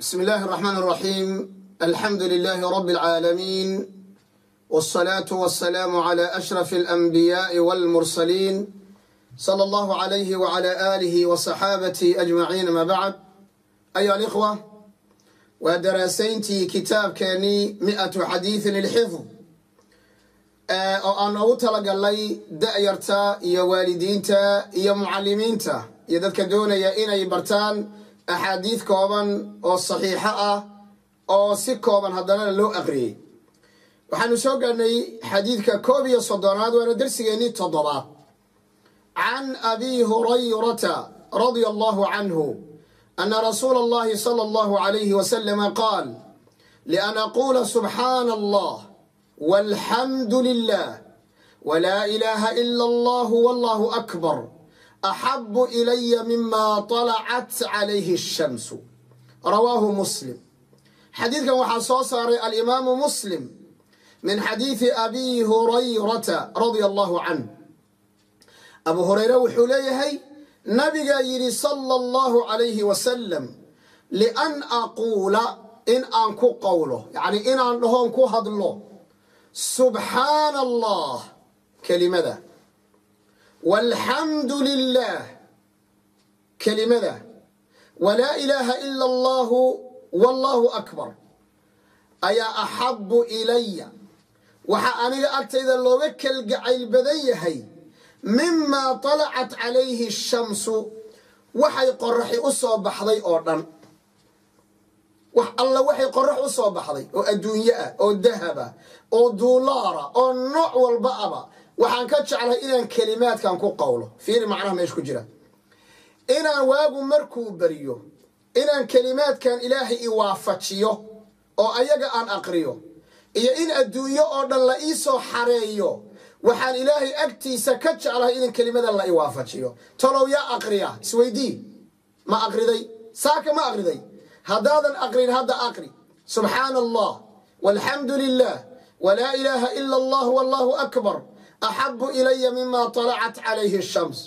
بسم الله الرحمن الرحيم الحمد لله رب العالمين والصلاة والسلام على أشرف الأنبياء والمرسلين صلى الله عليه وعلى آله وصحابته أجمعين ما بعد أيها الإخوة ودراسينتي كتاب كاني مئة حديث للحفظ oo aan ugu talagalnay da-yarta iyo waalidiinta iyo mucalimiinta iyo dadka doonaya inay bartaan axaadiid kooban oo saxiixo ah oo si kooban haddanana loo aqriyey. Waxaanu soo gaadhnay xadiidka koob iyo soddonaad waana darsigeennii toddobaad. Can abi hurayrata radia allahu canhu ana rasuul allahi sala allahu calayhi wasalama qaal lian aquula subxaana allah walxamdu lilah walaa ilaaha ila allahu wallahu akbar إلا الله والله أكبر أحب إلي مما طلعت عليه الشمس رواه مسلم حديث كان وحصوص الإمام مسلم من حديث أبي هريرة رضي الله عنه أبو هريرة وحليه نبي يري صلى الله عليه وسلم لأن أقول إن أنكو قوله يعني إن أنكو هدله subxaana allah kelimada walxamdu lilah kelimada. Walaa ilaaha ila allahu wallahu akbar. Ayaa axabu ilaya waxaa aniga agtayda looga kelgacayl badan yahay mimaa talacat calayhi shamsu waxay qoraxi u soo baxday oo dhan. Wax alla waxay qorax u soo baxday oo adduunye ah oo dahaba oo duulaara oo nooc walba aba waxaan ka jeclay inaan kelimaadkan ku qowlo fiiri macnaha meesha ku jira. Inaan waagu markuu beriyo inaan kelimaadkan ilaahay i waafajiyo oo ayaga aan aqriyo iyo in adduunyo oo dhan la ii soo xareeyo waxaan ilaahay agtiisa ka jeclahay in kelimadan la i waafajiyo. Talow yaa aqriya isweydii ma aqriday? Saaka ma aqriday? Haddaadan aqrin hadda aqri. Subxaana allah walxamdu lilah walaa ilaaha ila allah wallahu akbar axabu ilaya mima talacat calayhi shams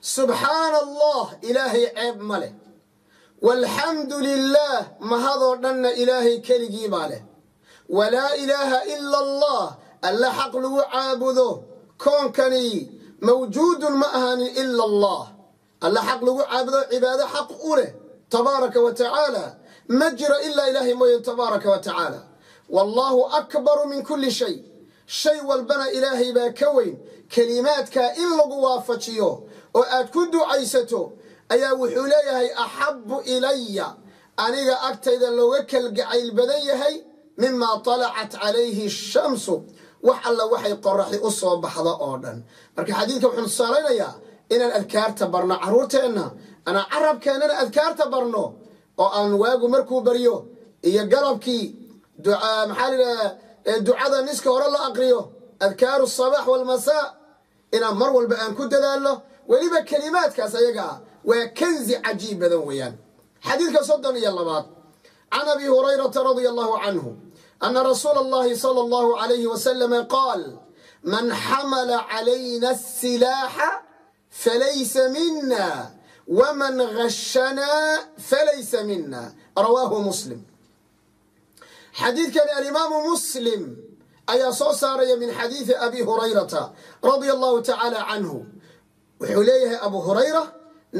subxaana allah ilaahay ceeb ma leh walxamdu lilah mahadoo dhanna ilaahay keligii baa leh walaa ilaaha ila allah alla xaq lagu caabudo koonkani mawjuudun ma ahaanin ila allah alla xaq lagu caabudo cibaado xaq u leh tabaaraka wa tacaala ma jiro ilaa ilaahay mooye tabaaraka wa tacaala wallaahu akbaru min kulli shay shay walbana ilaahay baa ka weyn. Kelimaadkaa in lagu waafajiyo oo aad ku ducaysato ayaa wuxuu leeyahay axabu ilaya aniga agtayda looga kalgacayl badan yahay mimaa talacat calayhi shamsu. Wax alla waxay qoraxi u soo baxda oo dhan. Marka xadiidka wuxuu tusaalaynayaa inaan adkaarta barno carruurteenna anaa carabkeennana adkaarta barno oo aan waagu markuu baryo iyo galabkii maxaa lidhaha ducada niska hore la aqriyo adkaaru sabaax walmasaa inaan mar walba aan ku dadaalno weliba kelimaadkaas ayaga ah waa kanzi cajiib badan weeyaan. Xadiidka soddon iyo labaad. Can abi hurayrata radia allahu canhu ana rasuula allahi sala allahu alayhi wasalama qaal man xamala calayna asilaaxa falaysa mina wman gashanaa falaysa mina rawaahu muslim xadiidkani alimaamu muslim ayaa soo saaraya min xadiidi abi hurayrata radia allahu tacaala canhu wuxuu leeyahay abu hurayra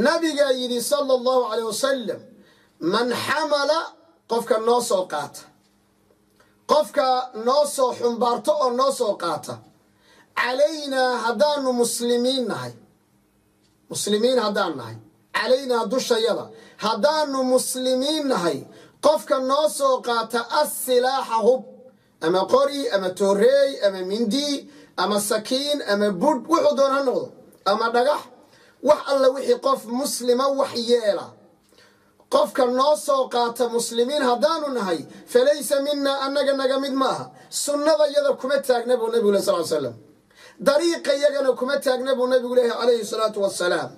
nabigaa yidhi sala allahu alayh wasalam man xamala qofka noo soo qaata. Qofka noo soo xumbaarto oo noo soo qaata. Calaynaa haddaanu muslimiin nahay muslimiin haddaan nahay. Calaynaa dushayada haddaanu muslimiin nahay qofka noo soo qaata assilaaxa hub ama qori ama tooreey ama mindi ama sakiin ama budh wuxuu doon ha noqdo ama dhagax wax alla wixii qof muslima wax yeela. Qofka noo soo qaata muslimiin haddaanu nahay falaysa minaa annaga naga mid maaha sunnada yada kuma taagna buu nabigu leh sal slam dariiqa yagana kuma taagna buu nabigu leeyahy calayhi salaatu wasalaam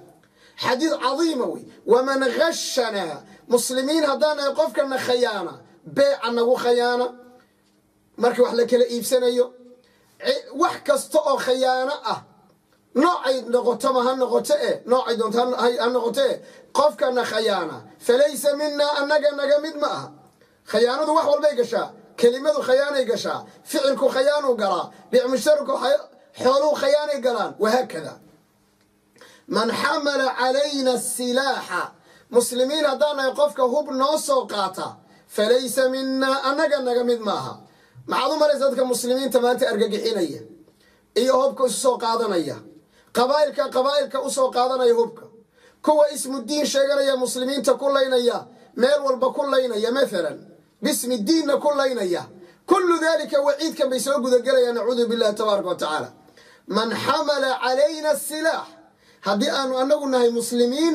xadiid cadiima wey. Waman gashanaa muslimiin haddaan nahay qofkana khayaana beeca nagu khayaana. Marka wax la kala iibsanayo wax kasta oo khayaano ah noocay noqotoma ha noqoto e noocay doonto ha noqoto e qofkana khayaana. Falaysa minaa annaga naga mid ma aha. Khayaanadu wax walbay gashaa kelimadu khayaanay gashaa ficilku khayaanuu galaa bicmushtarku xooluu khayaanay galaan wahaakada man xamala calayna silaaxa muslimiin haddaan nahay qofka hub noo soo qaata falaysa minaa annaga naga mid maaha. Maxaad u malaysa dadka muslimiinta maanta argagixinaya iyo hubka isu soo qaadanaya? Qabaa'ilka qabaa'ilka u soo qaadanaya hubka. Kuwa ismu diin sheeganaya muslimiinta ku laynaya meel walba ku laynaya maalan bismi diinna ku laynaya. Kullu dalika waciidkan bay soo gudagelayaan nacuudu billahi tabaaraka wa man xamala calayna asilaax haddii aanu annagu nahay muslimiin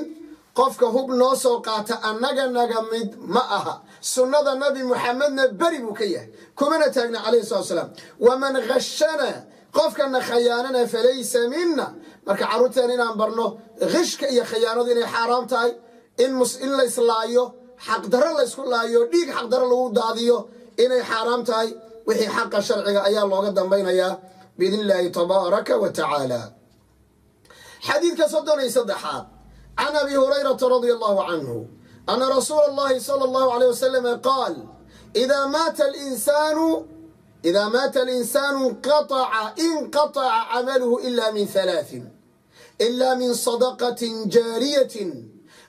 qofka hub noo soo qaata annaga naga mid ma aha. Sunnada nabi muxamedna beri buu ka yahay. Kumana taagna calayhi salatu salaam waman khashana qofkana khayaanana falaysa mina marka carruurteena inaan barno khishka iyo khayaanadu inay xaaraam tahay in la islaayo xaqdarro la ysku laayo dhiig xaqdarro lagu daadiyo inay xaaraam tahay wixii xaqa sharciga ayaa looga dambaynayaa biidn illaahi tabaaraka wa tacaala. Xadiidka soddon iyo saddexaad can abi hurayrata radia allahu canhu ana rasuula allahi sala allahu alayh wasalama qaal idaa maata alinsaanu idaa maata alinsaanu inqataca inqataca camaluhu ila min halaaثin ila min sadaqatin jaariyatin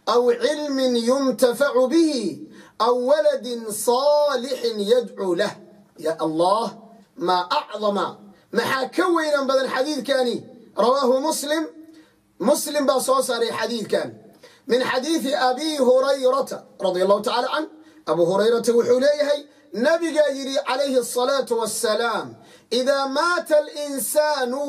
aw cilmin yuntafacu bihi aw waladin saalixin yadcuu lah ya allah maa acdama maxaa ka weynan badan xadiidkani rawaahu muslim muslim baa soo saaray xadiidkan. Min xadiidi abi hurayrata radia allahu tacala can abu hurayrata wuxuu leeyahay nabigaa yidhi calayhi asalaatu wassalaam idaa maata alinsaanu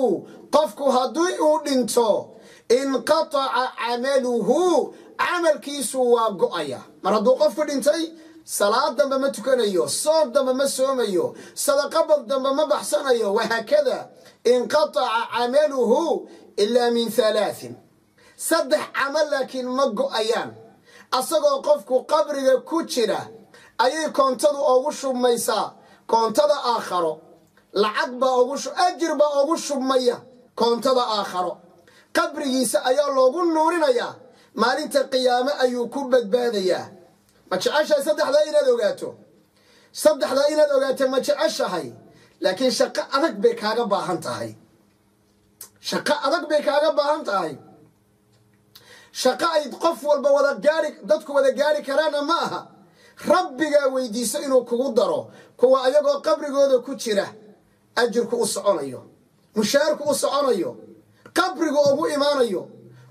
qofku haddii uu dhinto inqataca camaluhu camalkiisu waa go'aya. Mar hadduu qofku dhintay salaad dambe ma tukanayo soom dambe ma soomayo sadaqabad dambe ma baxsanayo wahaakada inqataca camaluhu ilaa min halaaثin saddex camal laakiin ma go'ayaan. Asagoo qofku qabriga ku jira ayay koontadu ugu shubmaysaa koontada aakharo. Lacag baa ajir baa ugu shubmaya koontada aakharo. Qabrigiisa ayaa loogu nuurinayaa. Maalinta qiyaame ayuu ku badbaadayaa. Ma jeceshahay saddexdaa inaad ogaato? Saddexdaa inaad ogaato ma jeceshahay? Laakiin shaqo adag bay kaaga baahan tahay shaqo adag bay kaaga baahan tahay. Shaqo ay qof walba wada gaari dadku wada gaari karaana ma aha. Rabbigaa weydiiso inuu kugu daro kuwa ayagoo qabrigooda ku jira ajirku u soconayo mushaarku u soconayo qabriga ugu imaanayo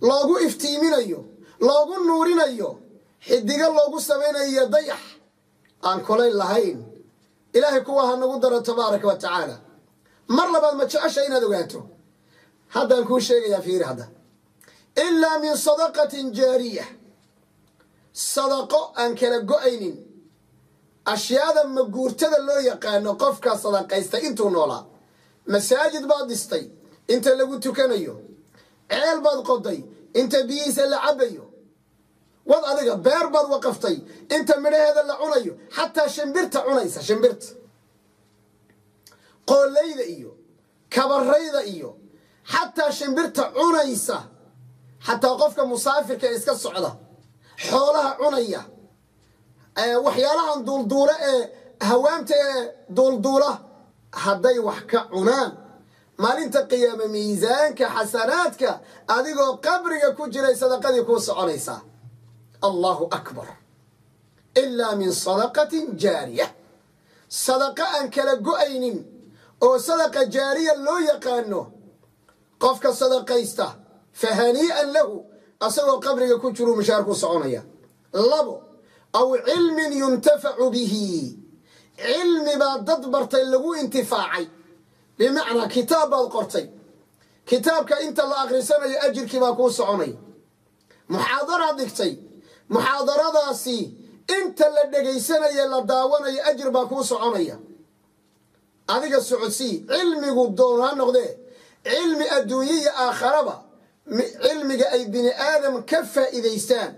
loogu iftiiminayo loogu nuurinayo xidigo loogu samaynayo dayax aan kulayn lahayn. Ilaahay kuwa ha nagu daro tabaaraka wa tacaala. Mar labaad ma jecesha inaad ogaato haddaan kuu sheegayaa fiiri hadda. Ilaa min sadaqatin jaariya sadaqo aan kala go'aynin. Ashyaada maguurtada loo yaqaano qofkaa sadaqaysta intuu noolaa. Masaajid baad dhistay inta lagu tukanayo. Ceel baad qoday inta biyihiisa la cabayo wad adiga beer baad waqaftay inta midhaheeda la cunayo xataa shimbirta cunaysa shimbirta. Qoollayda iyo kabarayda iyo xataa shimbirta cunaysa. Xataa qofka musaafirka iska socda. Xoolaha cunaya. Waxyaalahan duulduula ee hawaamta ee duulduula hadday wax ka cunaan. Maalinta qiyaame miisaanka xasanaadka adigoo qabriga ku jiray sadaqadii kuu soconaysaa allahu akbar. Ilaa min sadaqatin jaariya. Sadaqa aan kala go'aynin oo sadaqa jaariya loo yaqaano qofka sadaqaysta fa hanii'an lahu asagoo qabriga ku jiruu mushaar ku soconaya. Labo aw cilmin yuntafacu bihi. Cilmi baa dad bartay lagu intifaacay. Bimacnaa kitaab baad qortay. Kitaabka inta la akhrisanayo ajirkii baa kuu soconay. Muxaadaraad dhigtay. Muxaadaradaasi inta la dhegaysanayo la daawanayo ajir baa kuu soconaya. Adiga socodsii cilmigu doon ha noqdee cilmi adduunye iyo aakharaba cilmiga ay bini aadam ka faa'iidaystaan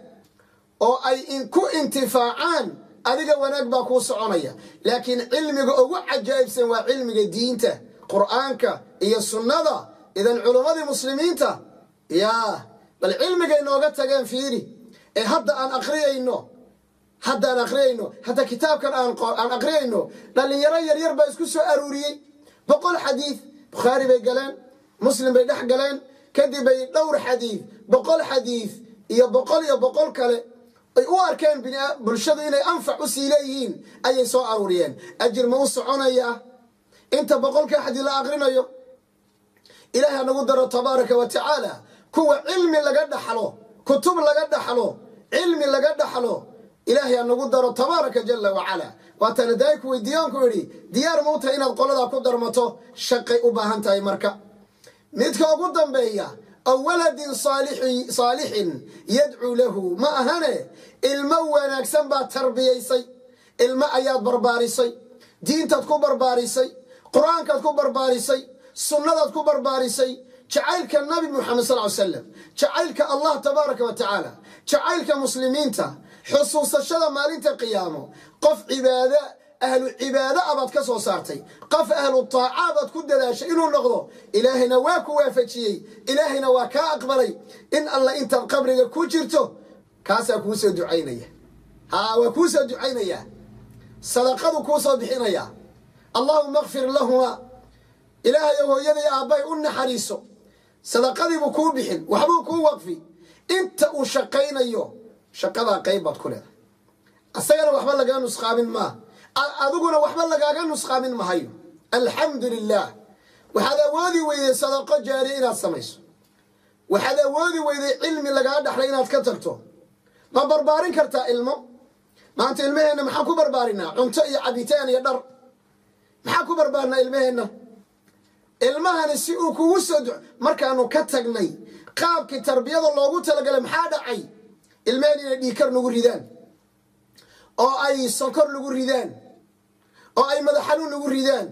oo ay ku intifaacaan adiga wanaag baa kuu soconaya. Laakiin cilmiga ugu cajaa'ibsan waa cilmiga diinta qur'aanka iyo sunnada idan culummadii muslimiinta yaa bal cilmigay nooga tageen fiiri. Ee hadda aan aqriyayno hadda aan aqriyayno hadda kitaabkan aan aqriyayno dhallinyaro yaryar baa isku soo aruuriyey. Boqol xadiid bukhaari bay galeen muslim bay dhex galeen kadib bay dhowr xadiid boqol xadiid iyo boqol iyo boqol kale ay u arkeen bulshadu inay anfac u sii leeyihiin ayay soo aruuriyeen. Ajir ma u soconayaa inta boqolka xadiid la aqrinayo ilaahi hanagu daro tabaaraka wa tacaala kuwa cilmi laga dhaxlo kutub laga dhaxlo cilmi laga dhaxlo ilaahay hanagu daro tabaaraka jala wacala waatana daai ku weydiiyaan ku idhi diyaar ma u tahay inaad qoladaa ku darmato shaqay u baahan tahay marka midka ugu dambeeya aw waladin saalixin yadcuu lahu. Ma ahane ilmo wanaagsan baad tarbiyaysay ilmo ayaad barbaarisay diintaad ku barbaarisay qur'aankaad ku barbaarisay sunnadaad ku barbaarisay. Jacaylka nabi muxamed sal ly slam jacaylka allah tabaaraka wa tacaala jacaylka muslimiinta xusuusashada maalinta qiyaamo qof cibaado ahlu cibaado abaad ka soo saartay. Qof ahlu taaca baad ku dadaashay inuu noqdo ilaahayna waa ku waafajiyey ilaahayna waa kaa aqbalay. In alla intaad qabriga ku jirto kaasaa kuu soo ducaynaya. Haa waa kuu soo ducaynayaa sadaqadu kuu soo bixinayaa allahuma akfir lahuma ilaahayow hooyaday aabbahay u naxariiso. Sadaqadiibuu kuu bixin waxbuu kuu waqfi. Inta uu shaqaynayo shaqadaa qayb baad ku leedahay. Asagana waxba lagaa nusqaamin maa adiguna waxba lagaaga nusqaamin mahayo. Alxamdu lilah waxaad awoodi weyday sadaqo jaariya inaad samayso. Waxaad awoodi weyday cilmi lagaa dhaxlay inaad ka tagto. Ma barbaarin kartaa ilmo? Maanta ilmaheenna maxaan ku barbaarinaa cunto iyo cabitaan iyo dhar. Maxaan ku barbaarnaa ilmaheenna? Ilmahani si uu kugu soo du markaanu ka tagnay qaabkii tarbiyada loogu talagalay maxaa dhacay? Ilmaheen inay dhiikar nagu ridaan. Oo ay sokor lagu ridaan oo ay madaxanuun lagu ridaan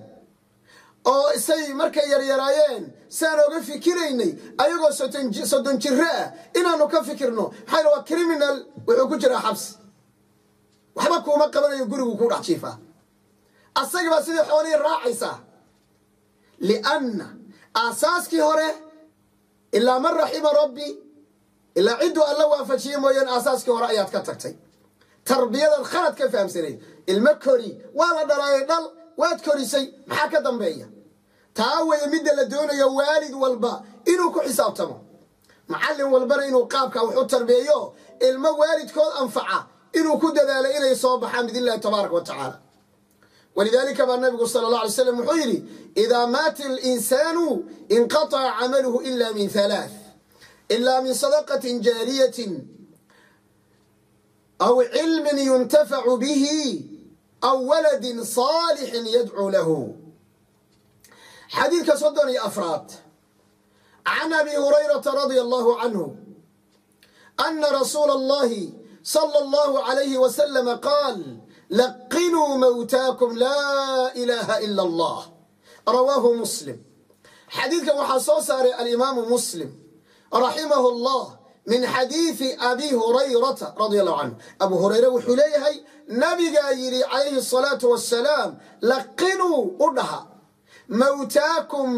oo say markay yaryaraayeen siaan oga fikiraynay ayagoo soddon jiro ah inaanu ka fikirno maxaa waa criminal wuxuu ku jiraa xabsi waxba kuuma qabanayo gurigu ku dhex jiifaa asagii baa sidii xoolihii raacaysaa lianna aasaaskii hore ilaa man raxima rabbi ilaa cidduu alla waafajiye mooyaan aasaaskii hore ayaad ka tagtay tarbiyadaad khalad ka fahamsanayd. Ilmo kori waa la dhalaayay dhal waad korisay maxaa ka dambeeya? Taa weye midda la doonayo waalid walba inuu ku xisaabtamo. Macallin walbana inuu qaabka wax u tarbiyeeyo ilmo waalidkood anfaca inuu ku dadaalo inay soo baxaan biidn illahi tabaaraka wa tacaala. Baa nabigu sala allah alay slam wuxuu yidhi idaa maata alinsaanu inqataca camaluhu ila min halaath ila min sadaqatin jaariyatin aw cilmin yuntafacu bihi aw waladin saalixin yadcuu lahu xadiidka soddon iyo afraad can abi hurayrata radia allahu canhu ana rasuula allahi sala allahu alayhi wasalama qaal laqinuu mawtaakum laa ilaaha ila allah rawaahu muslim xadiidkan waxaa soo saaray alimaamu muslim raximahu allah min xadiidi abi hurayrata radia allahu canhu abu hurayre wuxuu leeyahay nabigaa yidhi calayhi asalaatu wassalaam laqinuu u dhaha mawtaakum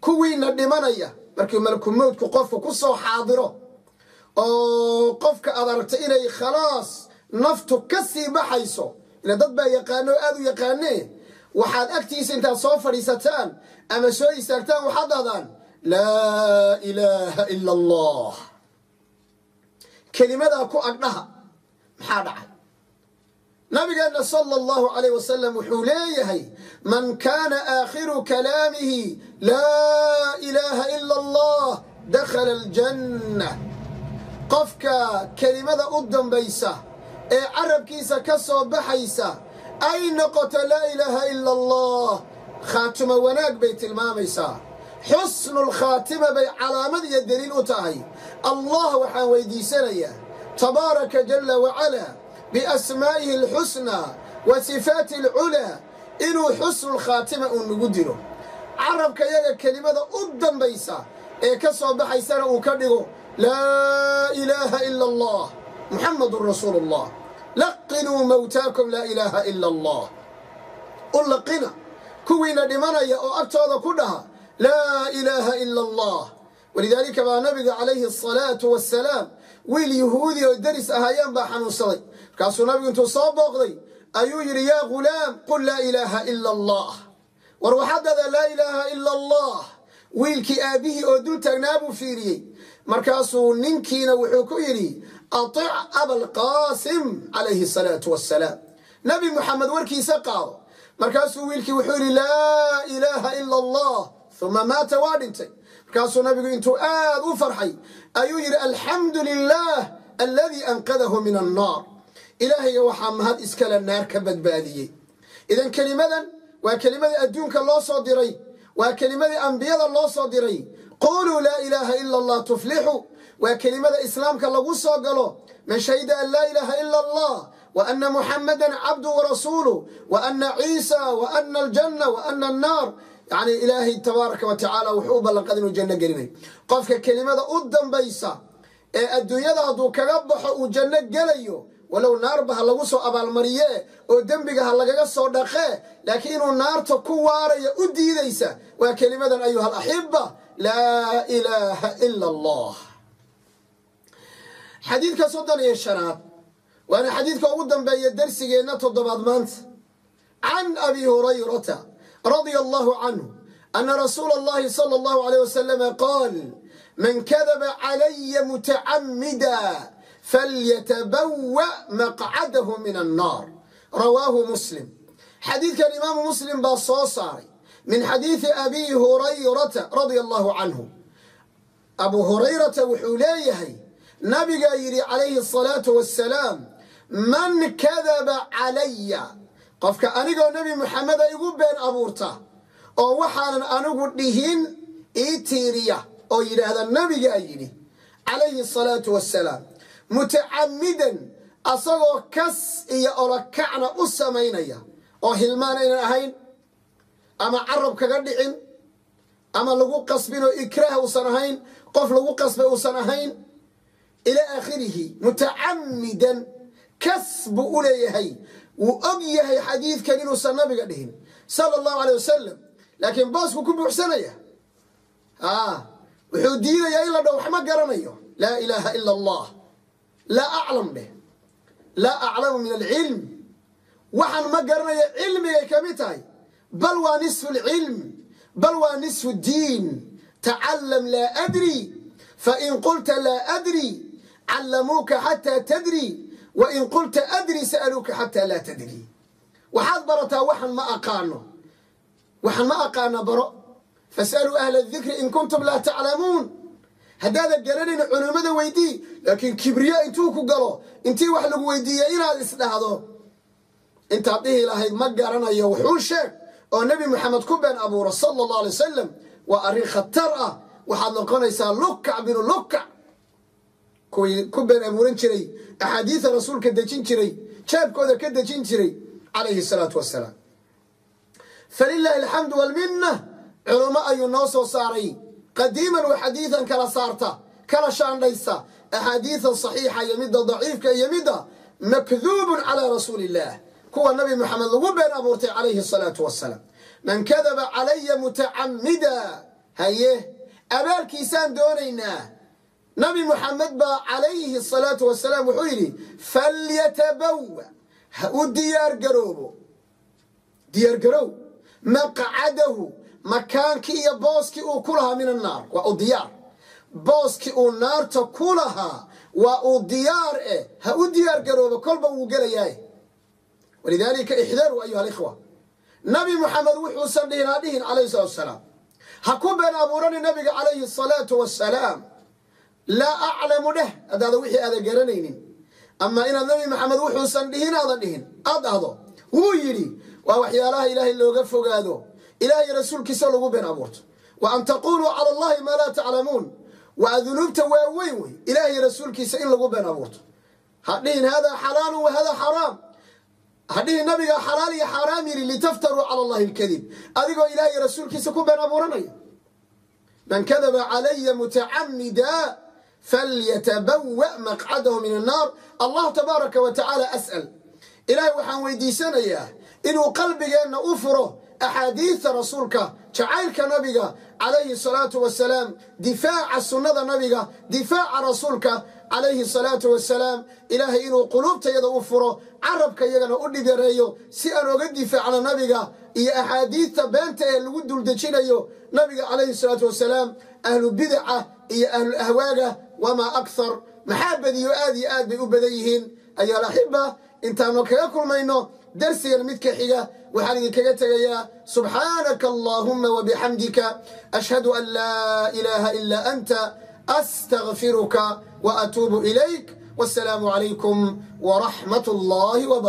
kuwiina dhimanaya markii malkumowdku qofka ku soo xaadiro oo qofka aad aragta inay khalaas naftu ka sii baxayso ila dad baa yaqaano oo aada u yaqaanee waxaad agtiisa intaad soo fadhiisataan ama soo istaagtaan waxaad dhahdaan laa ilaaha ila allah kelimadaa ku agdhaha. Maxaa dhacay? Nabigeenna sala allahu calayh wasalam wuxuu leeyahay man kaana aakhiru kalaamihi laa ilaaha ila allah dakhala aljanna. Qofka kelimada u dambaysa ee carabkiisa ka soo baxaysa ay noqoto laa ilaaha ila allah. Khaatimo wanaag bay tilmaamaysaa. Xusnulkhaatima bay calaamad iyo deliil u tahay allah waxaan weydiisanayaa tabaaraka jalla wacalaa biasmaa'ihi alxusnaa wa sifaati alculaa inuu xusnulkhaatima uu nagu dilo. Carabka yaga kelimada u dambaysa ee ka soo baxaysana uu ka dhigo laa ilaaha ila allah muxamadun rasuulu allah laqinuu mawtaakum laa ilaaha ila allah. U laqina kuwiina dhimanaya oo agtooda ku dhaha laa ilaaha ila allah walidaalika baa nabiga calayhi asalaatu wassalaam wiil yuhuudi oo deris ahaayeen baa xanuunsaday. Markaasuu nabigu intuu soo booqday ayuu yidhi yaa ghulaam qul laa ilaaha ila allah war waxaad dhahdaa laa ilaaha ila allah wiilkii aabbihii oo dul taagnaa buu fiiriyey. Markaasuu ninkiina wuxuu ku yidhi atic abalqaasim calayhi asalaatu wassalaam nabi muxamed warkiisa qaado. Markaasuu wiilkii wuxuu yidhi laa ilaaha ila allah uma maata waa dhintay markaasuu nabigu intuu aad u farxay ayuu yidhi alxamdu lilah aladii anqadahu min annaar. Ilaahayga waxaa mahad iskale naar ka badbaadiyey. Idan kelimadan waa kelimadii adduunka loo soo diray waa kelimadii ambiyada loo soo diray. Quluu laa ilaaha ila allah tuflixu waa kelimada islaamka lagu soo galo man shahida an laa ilaaha ila allah wa ana muxamadan cabdu warasuuluh wa ana ciisa wa ana yacni ilaahay tabaaraka wa tacaala wuxuu u ballanqada inuu janno gelinay. Qofka kelimada u dambaysa ee adduunyada hadduu kaga baxo uu janno gelayo walow naarba ha lagu soo abaalmariye oo dembiga ha lagaga soo dhaqee laakiin inuu naarta ku waaraya u diidaysa waa kelimadan ayuha alaxiba laa ilaaha ila allah xadiidka soddon iyo shanaad waana xadiidka ugu dambeeya darsigeenna toddobaad maanta. Can abi hurayrata radia allahu canhu ana rasuula allahi sala allahu alayh wasalama qaal man kadaba calaya mutacamida falyatabawa maqcadahu min annaar rawaahu muslim. Xadiidkan imaamu muslim baa soo saaray min xadiidi abi hurayrata radia allahu canhu abu hurayrata wuxuu leeyahay nabigaa yidhi calayhi asalaatu wassalaam man kadaba calaya qofka anigoo nebi muxameda igu been abuurta oo waxaanan anigu dhihin ii tiiriya oo yidhaahda nabigaa yidhi calayhi asalaatu wassalaam mutacamidan asagoo kas iyo olokacna u samaynaya oo hilmaan aynan ahayn ama carab kaga dhicin ama lagu qasbin oo ikraah uusan ahayn qof lagu qasbay uusan ahayn ilaa aakhirihi mutacamidan kas buu u leeyahay wuu og yahay xadiidkan inuusan nabiga dhihin sala allahu aley wasalam laakiin boosku ku buuxsanaya wuxuu diidayaa in la dhow wax ma garanayo. Laa ilaaha ila allah. Laa aclam dheh. Laa aclamu min alcilm waxaan ma garanayo cilmigay ka mid tahay. Bal waa nisfu lcilm bal waa nisfu diin. Tacalam laa adri. Fain qulta laa adri. Callamuuka xataa tadri wain qulta adri sa'aluuka xataa laa tadri. Waxaad barataa waxaan ma aqaano. Waxaan ma aqaana baro. Fasaluu ahla dikri in kuntum laa taclamuun haddaadan garanayna culimmada weydii laakiin kibriya intuu ku galo intii wax lagu weydiiya inaad isdhahdo intaad dhihi lahayd ma garanayo wuxuu sheeg oo nebi moxamed ku been abuura sala allahu alay wasalam waa arrin khatar ah waxaad noqonaysaa lukac binu kuwii ku been abuuran jiray axaadiida rasuulka dejin jiray jeebkooda ka dejin jiray calayhi salaatu wasalaam falilaahi alxamdu walminna culummo ayuu noo soo saaray. Qadiiman wa xadiidan kala saarta kala shaandhaysa axaadiidan saxiixa iyo midda daciifka iyo midda makduubun calaa rasuuli illaah kuwa nabi moxamed lagu been abuurtay calayhi salaatu wasalaam man kadaba calaya mutacamida haye abaalkiisaan doonaynaa nabi muxamed baa calayhi salaatu wasalaam wuxuu yidhi falyatabawa ha u diyaargaroobo diyaargarow maqcadahu. Makaankii iyo booskii uu ku lahaa min annaar waa u diyaar. Booskii uu naarta ku lahaa waa uu diyaar eh ha u diyaar garoobo kolba wuu gelayaa walidaalika ixdaaruu ayuha alikhwa. Nabi muxamed wuxuusan dhihin ha dhihin calayhi salatu wasalaam. Ha ku been abuurani nabiga calayhi asalaatu wassalaam laa aclamu dheh haddaada wixii aadan garanaynin. Ama inaad nabi maxamed wuxuusan dhihin aadan dhihin. Aad dhahdo wuu yidhi waa waxyaalaha ilaahay looga fogaado. Ilahay rasuulkiisa lagu been abuurto. Wa an taquluu cala allahi maa laa taclamuun. Waa dunuubta waaweyn wey ilaahay rasuulkiisa in lagu been abuurto. Ha dhihin haadaa xalaalu wa haadaa xaraam. Ha dhihin nabigaa xalaal iyo xaaraam yidhi litaftaruu cala allahi alkadib adigoo ilaahay rasuulkiisa ku been abuuranaya man kadaba calaya mutacamida falyatabawa maqcadahu min annaar allah tabaaraka wa tacaala as'al ilaahay waxaan weydiisanayaa inuu qalbigeenna u furo axaadiidta rasuulka jacaylka nabiga calayhi salaatu wasalaam difaaca sunnada nabiga difaaca rasuulka calayhi salaatu wasalaam ilaahay inuu quluubtayada u furo carabka iyagana u dhigareeyo si aan oga difaacno nabiga iyo axaadiidta beenta ee lagu duldejinayo nabiga calayhi salaatu wasalaam ahlu bidaca iyo ahlu ahwaaga wamaa akhar maxaa badiyo aad iyo aad bay u badan yihiin ayaa alaxiba intaanu kaga kulmayno darsigan midka xiga waxaan idinkaga tegayaa subxaanaka allaahuma wabixamdika ashhadu an laa ilaaha ilaa anta astagfiruka waatuubu ilayk wasalaamu calaykum waraxmat allahi wbarakatu